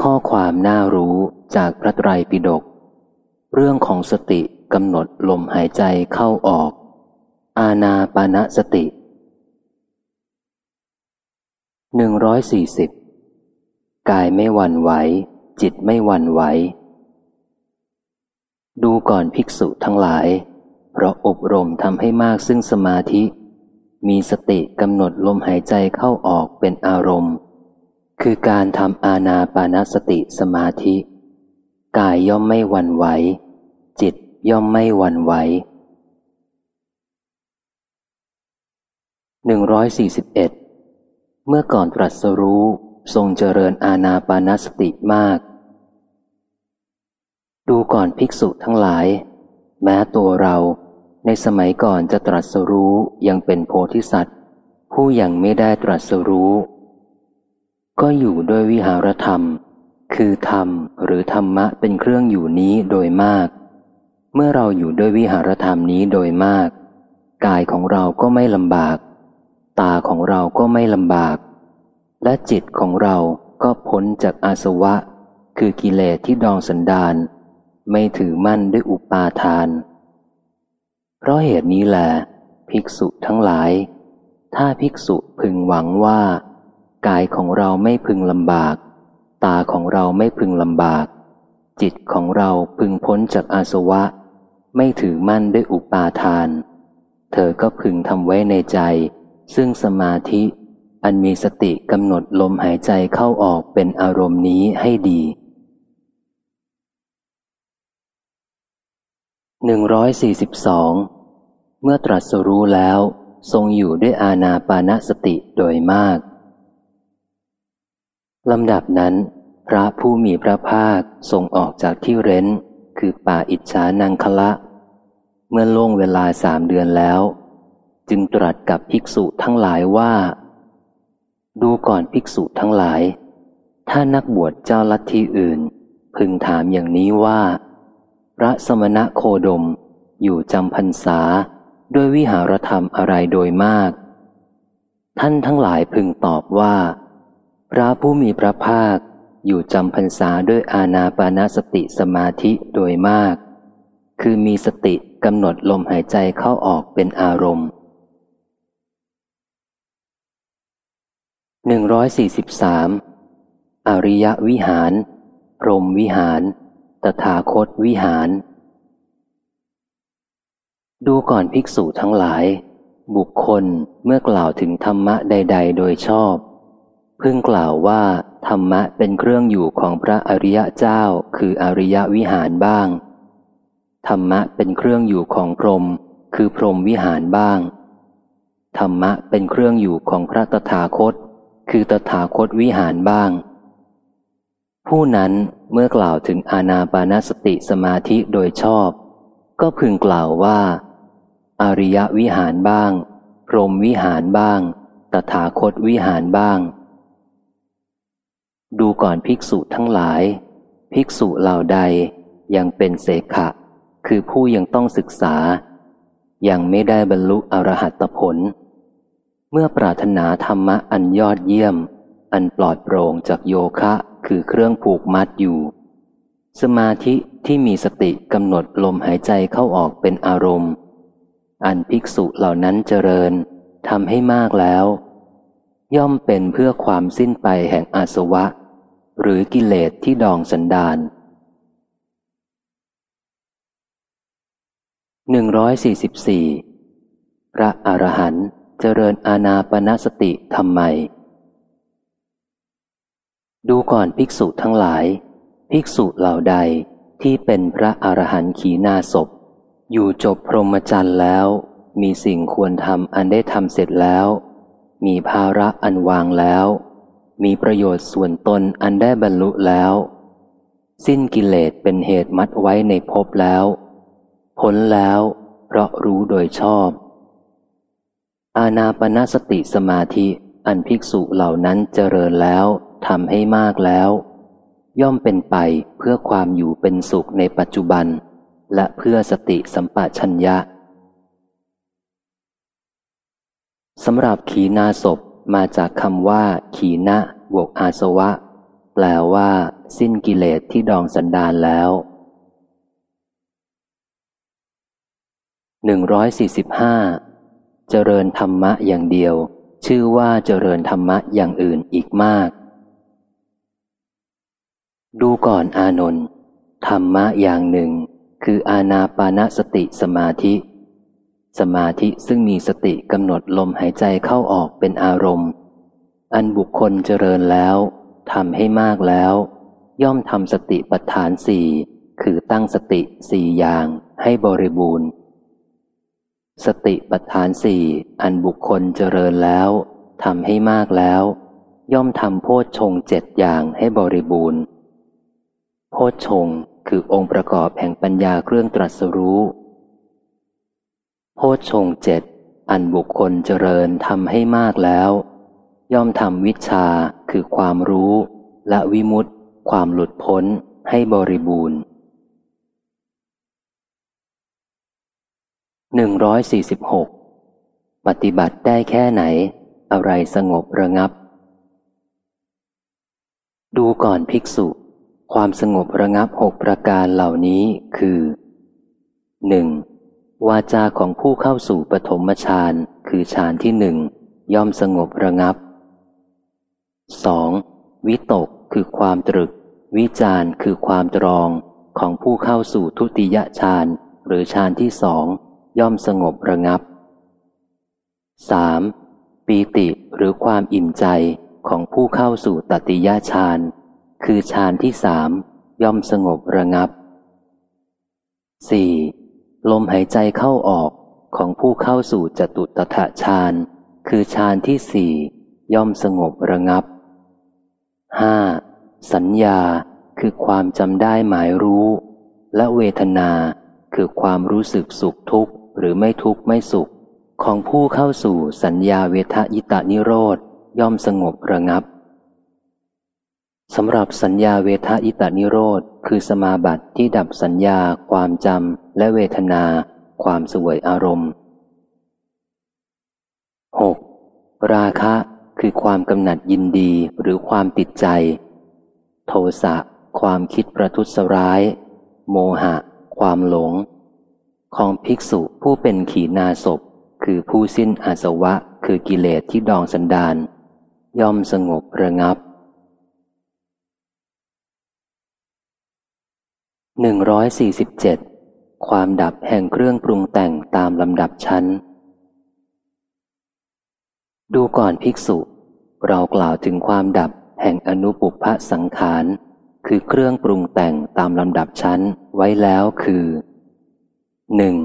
ข้อความน่ารู้จากพระไตรปิฎกเรื่องของสติกำหนดลมหายใจเข้าออก อาณาปานสติหนึ่งร้อยสี่สิบกายไม่หวั่นไหว จิตไม่หวั่นไหว ดูก่อนภิกษุทั้งหลาย เพราะอบรมทำให้มากซึ่งสมาธิ มีสติกำหนดลมหายใจเข้าออกเป็นอารมณ์ คือการทำอาณาปานสติสมาธิ กายย่อมไม่หวั่นไหว จิตย่อมไม่หวั่นไหวหนึ่งร้อยสี่สิบเอ็ดเมื่อก่อนตรัสรู้ทรงเจริญอาณาปานสติมาก ดูก่อนภิกษุทั้งหลาย แม้ตัวเราในสมัยก่อนจะตรัสรู้ยังเป็นโพธิสัตว์ ผู้ยังไม่ได้ตรัสรู้ ก็อยู่ด้วยวิหารธรรม คือธรรมหรือธรรมะเป็นเครื่องอยู่นี้โดยมาก เมื่อเราอยู่ด้วยวิหารธรรมนี้โดยมาก กายของเราก็ไม่ลำบาก ตาของเราก็ไม่ลำบาก และจิตของเราก็พ้นจากอาสวะ คือกิเลสที่ดองสันดานไม่ถือมั่นด้วยอุปาทาน เพราะเหตุนี้แหละภิกษุทั้งหลาย ถ้าภิกษุพึงหวังว่า กายของเราไม่พึงลำบาก ตาของเราไม่พึงลำบาก จิตของเราพึงพ้นจากอาสวะ ไม่ถือมั่นด้วยอุปาทาน เธอก็พึงทำไว้ในใจ ซึ่งสมาธิ อันมีสติกำหนดลมหายใจเข้าออกเป็นอารมณ์นี้ให้ดีหนึ่งร้อยสี่สิบสองเมื่อตรัสรู้แล้ว ทรงอยู่ด้วยอาณาปานสติโดยมาก ลำดับนั้น พระผู้มีพระภาคทรงออกจากที่เร้น คือป่าอิจฉานังคละ เมื่อล่วงเวลาสามเดือนแล้ว จึงตรัสกับภิกษุทั้งหลายว่า ดูก่อนภิกษุทั้งหลาย ถ้านักบวชเจ้าลัทธิอื่น พึงถามอย่างนี้ว่า พระสมณะโคดมอยู่จำพรรษาด้วยวิหารธรรมอะไรโดยมาก ท่านทั้งหลายพึงตอบว่า พระผู้มีพระภาค อยู่จำพรรษาด้วยอาณาปานาสติสมาธิโดยมาก คือมีสติกำหนดลมหายใจเข้าออกเป็นอารมณ์หนึ่งร้อยสี่สิบสามอริยวิหาร พรมวิหาร ตถาคตวิหาร ดูก่อนภิกษุทั้งหลาย บุคคลเมื่อกล่าวถึงธรรมะใด ๆ โดยชอบ พึงกล่าวว่า ธรรมะเป็นเครื่องอยู่ของพระอริยเจ้า คืออริยวิหารบ้าง ธรรมะเป็นเครื่องอยู่ของพรหมคือพรหมวิหารบ้าง ธรรมะเป็นเครื่องอยู่ของพระตถาคต คือตถาคตวิหารบ้าง ผู้นั้นเมื่อกล่าวถึงอาณาปานสติสมาธิโดยชอบ ก็พึงกล่าวว่า อริยวิหารบ้าง พรหมวิหารบ้าง ตถาคตวิหารบ้าง ดูก่อนภิกษุทั้งหลาย ภิกษุเหล่าใดยังเป็นเสขะ คือผู้ยังต้องศึกษา ยังไม่ได้บรรลุอรหัตผล เมื่อปรารถนาธรรมะอันยอดเยี่ยม อันปลอดโปร่งจากโยคะคือเครื่องผูกมัดอยู่ สมาธิที่มีสติกำหนดลมหายใจเข้าออกเป็นอารมณ์ อันภิกษุเหล่านั้นเจริญทำให้มากแล้ว ย่อมเป็นเพื่อความสิ้นไปแห่งอาสวะ หรือกิเลสที่ดองสันดานหนึ่งร้อยสี่สิบสี่พระอรหันต์เจริญอาณาปณสติทำไม ดูก่อนภิกษุทั้งหลาย ภิกษุเหล่าใดที่เป็นพระอรหันต์ขีนาศพ อยู่จบพรหมจรรย์แล้ว มีสิ่งควรทำอันได้ทำเสร็จแล้ว มีภาระอันวางแล้ว มีประโยชน์ส่วนตนอันได้บรรลุแล้ว สิ้นกิเลสเป็นเหตุมัดไว้ในภพแล้ว พ้นแล้ว เพราะรู้โดยชอบ อาณาปณสติสมาธิอันภิกษุเหล่านั้นเจริญแล้วทำให้มากแล้ว ย่อมเป็นไปเพื่อความอยู่เป็นสุขในปัจจุบัน และเพื่อสติสัมปชัญญะสำหรับขีนาศพ มาจากคำว่า ขีนะบวกอาสวะ แปลว่า สิ้นกิเลสที่ดองสันดานแล้วหนึ่งร้อยสี่สิบห้าเจริญธรรมะอย่างเดียว ชื่อว่าเจริญธรรมะอย่างอื่นอีกมาก ดูก่อนอานนท์ธรรมะอย่างหนึ่ง คืออาณาปานสติสมาธิ สมาธิซึ่งมีสติกำหนดลมหายใจเข้าออกเป็นอารมณ์ อันบุคคลเจริญแล้วทำให้มากแล้ว ย่อมทำสติปัฏฐานสี่คือตั้งสติสี่อย่างให้บริบูรณ์ สติปัฏฐานสี่อันบุคคลเจริญแล้วทำให้มากแล้ว ย่อมทำโพชฌงเจ็ดอย่างให้บริบูรณ์ โพชฌงคือองค์ประกอบแห่งปัญญาเครื่องตรัสรู้ โพชฌงเจ็ดอันบุคคลเจริญทำให้มากแล้ว ย่อมทำวิชาคือความรู้ และวิมุตติ ความหลุดพ้นให้บริบูรณ์หนึ่งร้อยสี่สิบหกปฏิบัติได้แค่ไหน อะไรสงบระงับ ดูก่อนภิกษุ ความสงบระงับหกประการเหล่านี้คือหนึ่ง วาจาของผู้เข้าสู่ปฐมฌานคือฌานที่หนึ่งย่อมสงบระงับสองวิตกคือความตรึก วิจารคือความตรองของผู้เข้าสู่ทุติยฌานหรือฌานที่สองย่อมสงบระงับ 3. ปีติหรือความอิ่มใจของผู้เข้าสู่ตติยฌานคือฌานที่สามย่อมสงบระงับ 4. ลมหายใจเข้าออกของผู้เข้าสู่จตุตถะฌานคือฌานที่สี่ย่อมสงบระงับ 5. สัญญาคือความจำได้หมายรู้ และเวทนาคือความรู้สึกสุขทุกข์หรือไม่ทุกข์ไม่สุข ของผู้เข้าสู่สัญญาเวทยิตานิโรธย่อมสงบระงับ สำหรับสัญญาเวทยิตานิโรธ คือสมาบัติที่ดับสัญญา ความจำและเวทนา ความสวยอารมณ์ 6. ราคะคือความกำหนัดยินดีหรือความติดใจ โทสะความคิดประทุษร้าย โมหะ ความหลง ของภิกษุผู้เป็นขีณาศพ คือผู้สิ้นอาสวะ คือกิเลสที่ดองสันดานย่อมสงบระงับ หนึ่งร้อยสี่สิบเจ็ดความดับแห่งเครื่องปรุงแต่งตามลำดับชั้น ดูก่อนภิกษุ เรากล่าวถึงความดับแห่งอนุปุพะสังขาร คือเครื่องปรุงแต่งตามลำดับชั้นไว้แล้วคือหนึ่ง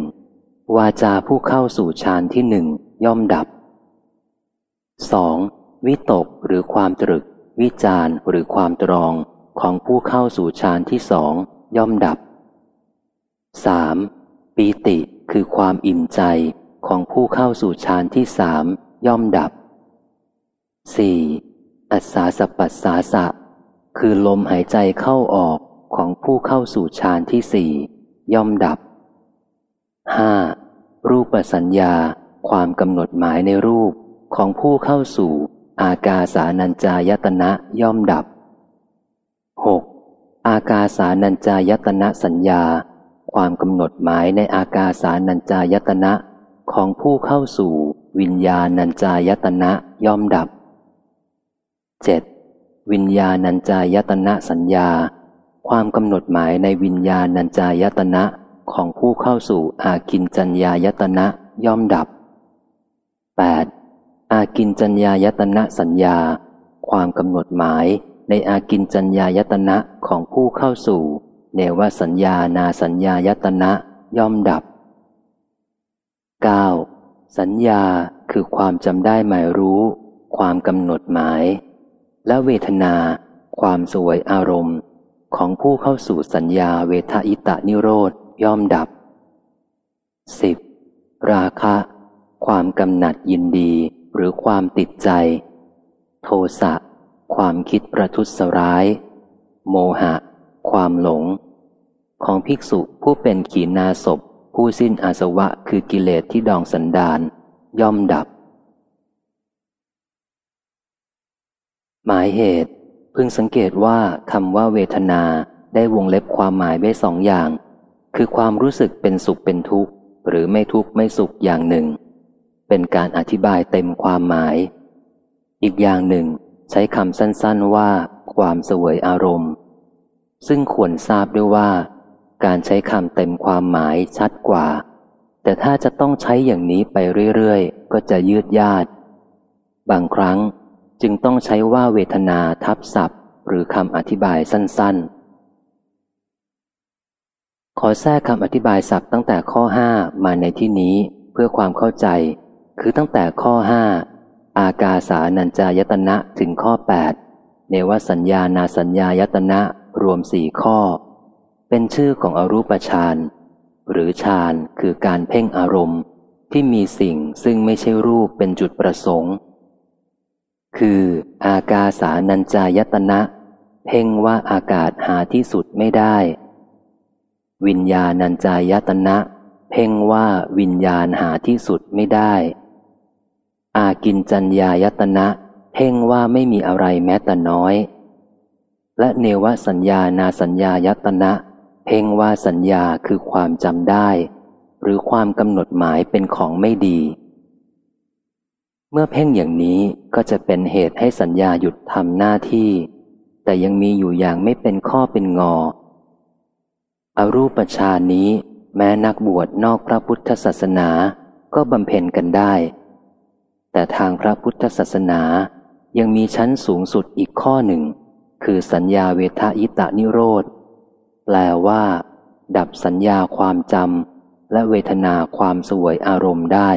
วาจาผู้เข้าสู่ฌานที่หนึ่งย่อมดับสองวิตกหรือความตรึก วิจารหรือความตรองของผู้เข้าสู่ฌานที่สอง ย่อมดับสามปีติคือความอิ่มใจของผู้เข้าสู่ฌานที่สามย่อมดับสี่อัศาสปัสสาสะ คือลมหายใจเข้าออกของผู้เข้าสู่ฌานที่สี่ย่อมดับห้ารูปสัญญาความกำหนดหมายในรูปของผู้เข้าสู่ อากาสานัญจายตนะย่อมดับ 6. อากาสานัญจายตนะสัญญา ความกำหนดหมายในอากาสานัญจายตนะของผู้เข้าสู่วิญญาณัญจายตนะย่อมดับ 7. วิญญาณัญจายตนะสัญญา ความกำหนดหมายในวิญญาณัญจายตนะของผู้เข้าสู่อากินจัญญายตนะย่อมดับ 8. อากินจัญญายตนะสัญญา ความกำหนดหมาย ในอากินจัญญายตนะของผู้เข้าสู่ เนวสัญญานาสัญญายตนะย่อมดับ 9. สัญญาคือความจำได้หมายรู้ ความกำหนดหมาย และเวทนา ความสวยอารมณ์ ของผู้เข้าสู่สัญญาเวทอิตะนิโรธย่อมดับสิบราคะ ความกำหนัดยินดีหรือความติดใจ โทสะ ความคิดประทุษร้าย โมหะ ความหลง ของภิกษุผู้เป็นขีณาศพ ผู้สิ้นอาสวะคือกิเลสที่ดองสันดาน ย่อมดับ หมายเหตุ พึงสังเกตว่าคำว่าเวทนาได้วงเล็บความหมายไว้สองอย่าง คือความรู้สึกเป็นสุขเป็นทุกข์ หรือไม่ทุกข์ไม่สุขอย่างหนึ่ง เป็นการอธิบายเต็มความหมาย อีกอย่างหนึ่ง ใช้คำสั้นๆว่า ความเสวยอารมณ์ ซึ่งควรทราบด้วยว่า การใช้คำเต็มความหมายชัดกว่า แต่ถ้าจะต้องใช้อย่างนี้ไปเรื่อยๆ ก็จะยืดยาดบางครั้งจึงต้องใช้ว่าเวทนาทับศัพท์ หรือคำอธิบายสั้นๆขอแทรกคำอธิบายศัพท์ตั้งแต่ข้อห้ามาในที่นี้เพื่อความเข้าใจ คือตั้งแต่ข้อห้า อากาสานัญจายตนะถึงข้อแปดเนวสัญญานาสัญญายตนะรวมสี่ข้อ เป็นชื่อของอรูปฌานหรือฌานคือการเพ่งอารมณ์ ที่มีสิ่งซึ่งไม่ใช่รูปเป็นจุดประสงค์ คืออากาสานัญจายตนะ เพ่งว่าอากาศหาที่สุดไม่ได้ วิญญาณัญจายตนะ เพ่งว่าวิญญาณหาที่สุดไม่ได้ อากินจัญญายตนะเพ่งว่าไม่มีอะไรแม้แต่น้อย และเนวสัญญานาสัญญายตนะ เพ่งว่าสัญญาคือความจำได้ หรือความกำหนดหมายเป็นของไม่ดี เมื่อเพ่งอย่างนี้ก็จะเป็นเหตุให้สัญญาหยุดทำหน้าที่ แต่ยังมีอยู่อย่างไม่เป็นข้อเป็นงออารูปฌานนี้ แม้นักบวชนอกพระพุทธศาสนาก็บำเพ็ญกันได้ แต่ทางพระพุทธศาสนายังมีชั้นสูงสุดอีกข้อหนึ่ง คือสัญญาเวทายตานิโรธ แปลว่า ดับสัญญาความจำและเวทนาความสวยอารมณ์ได้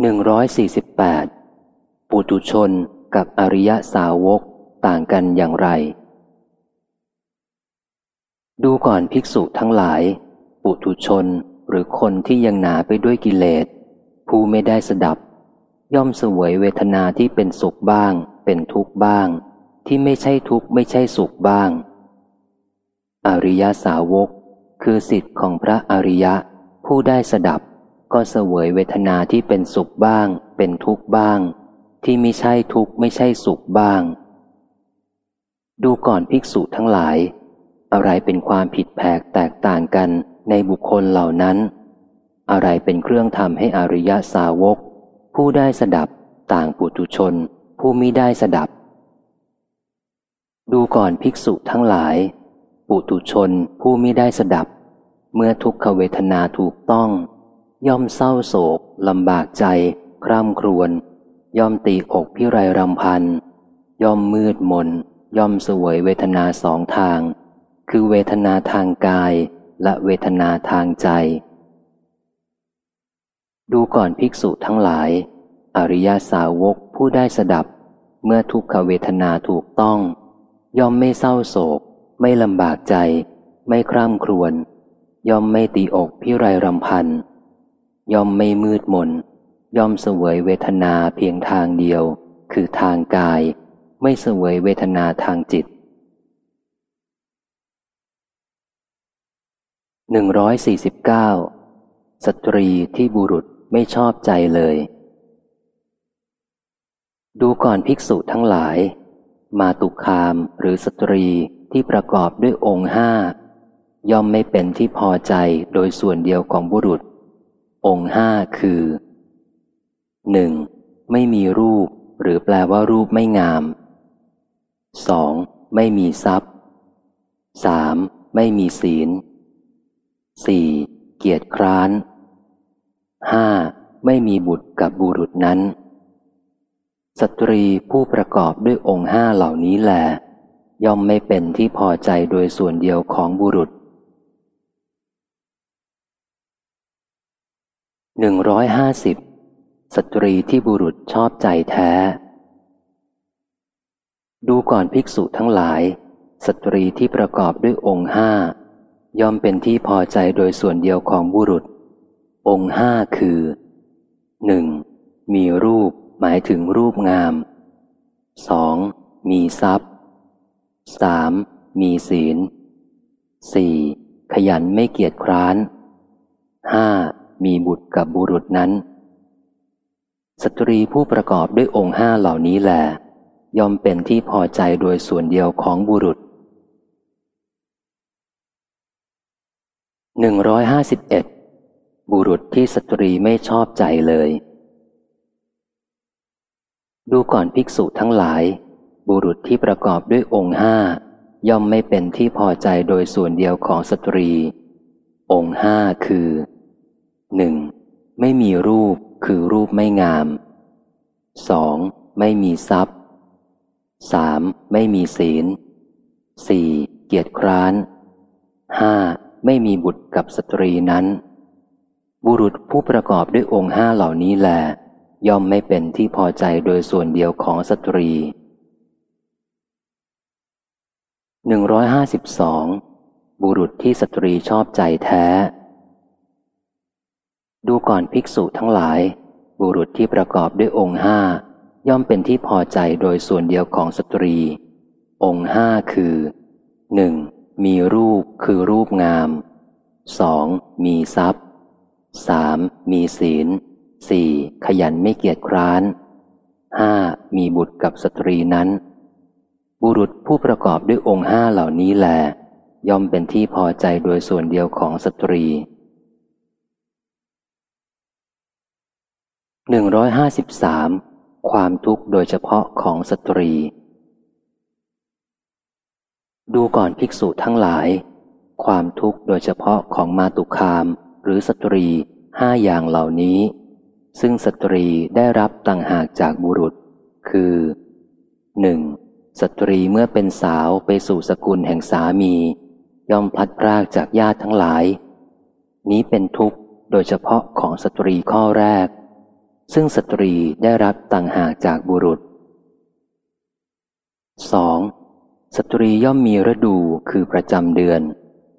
หนึ่งร้อยสี่สิบแปดปุตุชนกับอริยสาวกต่างกันอย่างไร ดูก่อนภิกษุทั้งหลาย ปุตุชน หรือคนที่ยังหนาไปด้วยกิเลส ผู้ไม่ได้สดับ ย่อมสวยเวทนาที่เป็นสุขบ้าง เป็นทุกข์บ้าง ที่ไม่ใช่ทุกข์ไม่ใช่สุขบ้าง อริยสาวก คือสิทธิ์ของพระอริยะ ผู้ได้สดับ ก็เสวยเวทนาที่เป็นสุขบ้าง เป็นทุกข์บ้าง ที่ไม่ใช่ทุกข์ไม่ใช่สุขบ้าง ดูก่อนภิกษุทั้งหลาย อะไรเป็นความผิดแผกแตกต่างกัน ในบุคคลเหล่านั้น อะไรเป็นเครื่องทำให้อริยสาวก ผู้ได้สดับต่างปุถุชน ผู้มิได้สดับ ดูก่อนภิกษุทั้งหลาย ปุถุชนผู้มิได้สดับ เมื่อทุกขเวทนาถูกต้อง ย่อมเศร้าโศกลำบากใจ คร่ำครวญย่อมตีอกพิไรรำพัน ย่อมมืดมน ย่อมสวยเวทนาสองทาง คือเวทนาทางกาย และเวทนาทางใจ ดูก่อนภิกษุทั้งหลาย อริยาสาวกผู้ได้สดับ เมื่อทุกขเวทนาถูกต้อง ย่อมไม่เศร้าโศก ไม่ลำบากใจ ไม่คร่ำครวญย่อมไม่ตีอกพิไรรำพัน ย่อมไม่มืดมน ย่อมเสวยเวทนาเพียงทางเดียว คือทางกาย ไม่เสวยเวทนาทางจิต หนึ่งร้อยสี่สิบเก้าสตรีที่บุรุษไม่ชอบใจเลย ดูก่อนภิกษุทั้งหลาย มาตุคามหรือสตรีที่ประกอบด้วยองค์ห้าย่อมไม่เป็นที่พอใจโดยส่วนเดียวของบุรุษ องค์ห้าคือหนึ่งไม่มีรูปหรือแปลว่ารูปไม่งามสองไม่มีทรัพย์สามไม่มีศีล สี่เกียรติคร้านห้าไม่มีบุตรกับบุรุษนั้น สตรีผู้ประกอบด้วยองค์ห้าเหล่านี้แหลย่อมไม่เป็นที่พอใจโดยส่วนเดียวของบุรุษหนึ่งร้อยห้าสิบสตรีที่บุรุษชอบใจแท้ ดูก่อนภิกษุทั้งหลาย สตรีที่ประกอบด้วยองค์ห้า ย่อมเป็นที่พอใจโดยส่วนเดียวของบุรุษ องค์ห้าคือหนึ่งมีรูปหมายถึงรูปงามสองมีทรัพย์สามมีศีลสี่ขยันไม่เกียจคร้านห้ามีบุตรกับบุรุษนั้น สตรีผู้ประกอบด้วยองค์ห้าเหล่านี้แหลย่อมเป็นที่พอใจโดยส่วนเดียวของบุรุษ หนึ่งร้อยห้าสิบเอ็ดบุรุษที่สตรีไม่ชอบใจเลย ดูก่อนภิกษุทั้งหลาย บุรุษที่ประกอบด้วยองค์ห้าย่อมไม่เป็นที่พอใจโดยส่วนเดียวของสตรี องค์ห้าคือหนึ่งไม่มีรูปคือรูปไม่งามสองไม่มีทรัพย์สามไม่มีศีลสี่เกียรติคร้านห้า ไม่มีบุตรกับสตรีนั้น บุรุษผู้ประกอบด้วยองค์ห้าเหล่านี้แหลย่อมไม่เป็นที่พอใจโดยส่วนเดียวของสตรีหนึ่งร้อยห้าสิบสองบุรุษที่สตรีชอบใจแท้ ดูก่อนภิกษุทั้งหลาย บุรุษที่ประกอบด้วยองค์ห้าย่อมเป็นที่พอใจโดยส่วนเดียวของสตรี องค์ห้าคือหนึ่ง มีรูปคือรูปงามสองมีทรัพย์สามมีศีลสี่ขยันไม่เกียจคร้านห้ามีบุตรกับสตรีนั้น บุรุษผู้ประกอบด้วยองค์ห้าเหล่านี้แล ย่อมเป็นที่พอใจโดยส่วนเดียวของสตรีหนึ่งร้อยห้าสิบสามความทุกข์โดยเฉพาะของสตรี ดูก่อนภิกษุทั้งหลาย ความทุกข์โดยเฉพาะของมาตุคาม หรือสตรีห้าอย่างเหล่านี้ ซึ่งสตรีได้รับต่างหากจากบุรุษ คือหนึ่งสตรีเมื่อเป็นสาวไปสู่สกุลแห่งสามี ย่อมพลัดพรากจากญาติทั้งหลาย นี้เป็นทุกข์โดยเฉพาะของสตรีข้อแรก ซึ่งสตรีได้รับต่างหากจากบุรุษ 2. สตรีย่อมมีฤดูคือประจำเดือน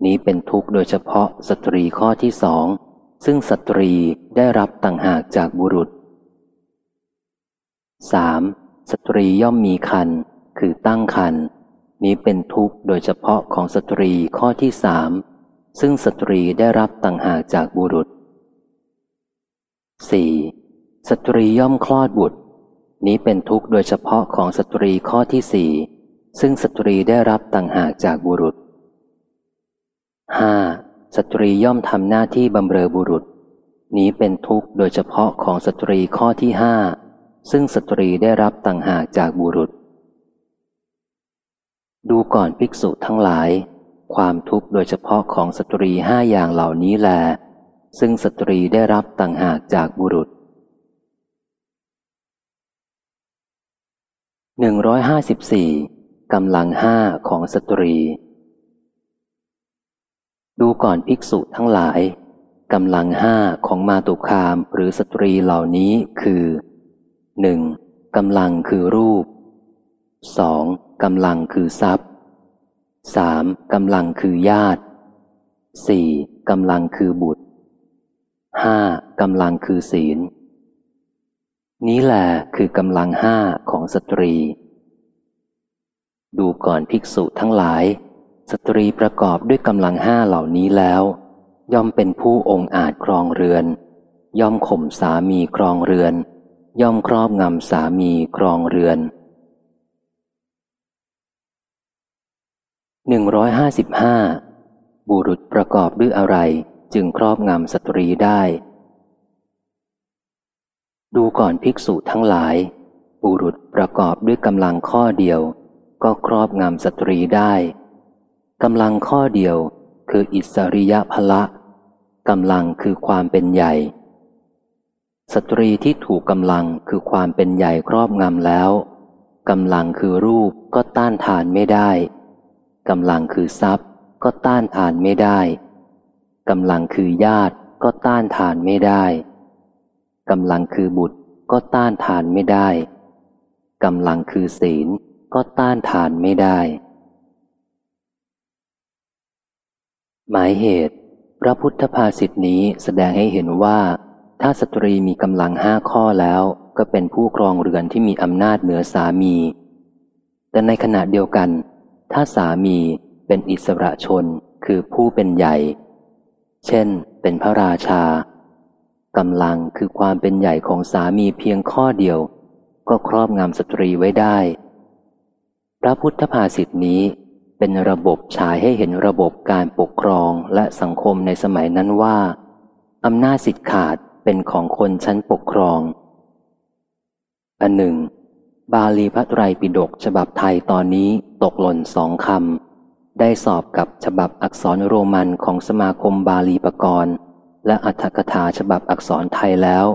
นี้เป็นทุกข์โดยเฉพาะสตรีข้อที่สองซึ่งสตรีได้รับต่างหากจากบุรุษ 3. สตรีย่อมมีครรภ์คือตั้งครรภ์นี้เป็นทุกข์โดยเฉพาะของสตรีข้อที่สามซึ่งสตรีได้รับต่างหากจากบุรุษ 4. สตรีย่อมคลอดบุตร นี้เป็นทุกข์โดยเฉพาะของสตรีข้อที่สี่ ซึ่งสตรีได้รับต่างหากจากบุรุษ 5. สตรีย่อมทำหน้าที่บำเรอบุรุษ นี้เป็นทุกข์โดยเฉพาะของสตรีข้อที่ห้าซึ่งสตรีได้รับต่างหากจากบุรุษ ดูก่อนภิกษุทั้งหลาย ความทุกข์โดยเฉพาะของสตรีห้าอย่างเหล่านี้แล ซึ่งสตรีได้รับต่างหากจากบุรุษหนึ่งร้อยห้าสิบสี่ กำลังห้าของสตรี ดูก่อนภิกษุทั้งหลายกำลังห้าของมาตุคามหรือสตรีเหล่านี้คือหนึ่งกำลังคือรูปสองกำลังคือทรัพย์สามกำลังคือญาติสี่กำลังคือบุตรห้ากำลังคือศีล นี้แหละคือกำลังห้าของสตรี ดูก่อนภิกษุทั้งหลาย สตรีประกอบด้วยกำลังห้าเหล่านี้แล้ว ย่อมเป็นผู้องอาจครองเรือน ย่อมข่มสามีครองเรือน ย่อมครอบงำสามีครองเรือนหนึ่งร้อยห้าสิบห้าบุรุษประกอบด้วยอะไรจึงครอบงำสตรีได้ ดูก่อนภิกษุทั้งหลาย บุรุษประกอบด้วยกำลังข้อเดียว ก็ครอบงำสตรีได้กำลังข้อเดียวคืออิสริยภละกำลังคือความเป็นใหญ่ สตรีที่ถูกกำลังคือความเป็นใหญ่ครอบงำแล้วกำลังคือรูปก็ต้านทานไม่ได้กำลังคือทรัพย์ ก็ต้านทานไม่ได้กำลังคือญาติก็ต้านทานไม่ได้กำลังคือบุตรก็ต้านทานไม่ได้กำลังคือศีล ก็ต้านทานไม่ได้ หมายเหตุ พระพุทธภาษิตนี้แสดงให้เห็นว่า ถ้าสตรีมีกำลังห้าข้อแล้ว ก็เป็นผู้ครองเรือนที่มีอำนาจเหนือสามี แต่ในขณะเดียวกัน ถ้าสามีเป็นอิสระชนคือผู้เป็นใหญ่ เช่น เป็นพระราชากำลังคือความเป็นใหญ่ของสามีเพียงข้อเดียว ก็ครอบงำสตรีไว้ได้ พระพุทธภาษิตนี้เป็นระบบฉายให้เห็นระบบการปกครองและสังคมในสมัยนั้นว่า อำนาจสิทธิ์ขาดเป็นของคนชั้นปกครอง อันหนึ่ง บาลีพระไตรปิฎกฉบับไทยตอนนี้ตกหล่นสองคำ ได้สอบกับฉบับอักษรโรมันของสมาคมบาลีปกรณ์ และอัธกถาฉบับอักษรไทยแล้ว